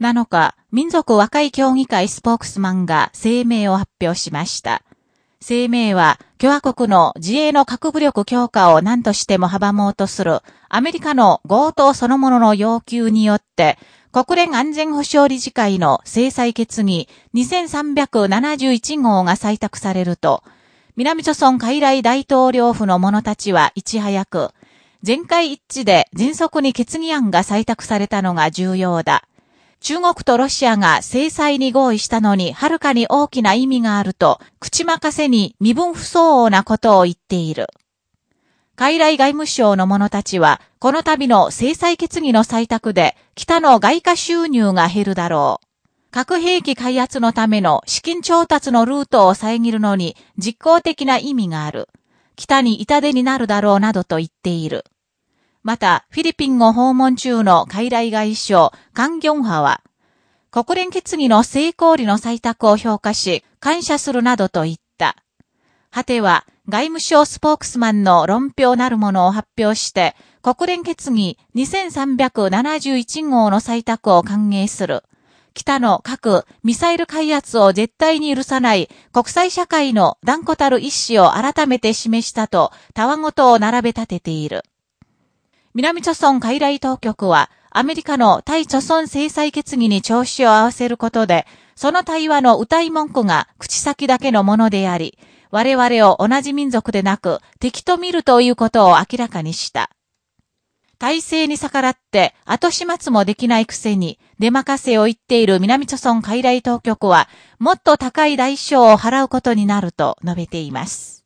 7日、民族和解協議会スポークスマンが声明を発表しました。声明は、共和国の自衛の核武力強化を何としても阻もうとするアメリカの強盗そのものの要求によって、国連安全保障理事会の制裁決議2371号が採択されると、南朝村海来大統領府の者たちはいち早く、全会一致で迅速に決議案が採択されたのが重要だ。中国とロシアが制裁に合意したのにはるかに大きな意味があると、口任せに身分不相応なことを言っている。海来外務省の者たちは、この度の制裁決議の採択で、北の外貨収入が減るだろう。核兵器開発のための資金調達のルートを遮るのに実効的な意味がある。北に痛手になるだろうなどと言っている。また、フィリピンを訪問中の海来外相、カンギョンハは、国連決議の成功裏の採択を評価し、感謝するなどと言った。果ては、外務省スポークスマンの論評なるものを発表して、国連決議2371号の採択を歓迎する。北の核、ミサイル開発を絶対に許さない国際社会の断固たる意志を改めて示したと、たわごとを並べ立てている。南朝村海来当局は、アメリカの対朝村制裁決議に調子を合わせることで、その対話の歌い文句が口先だけのものであり、我々を同じ民族でなく敵と見るということを明らかにした。体制に逆らって後始末もできないくせに出任せを言っている南朝村海来当局はもっと高い代償を払うことになると述べています。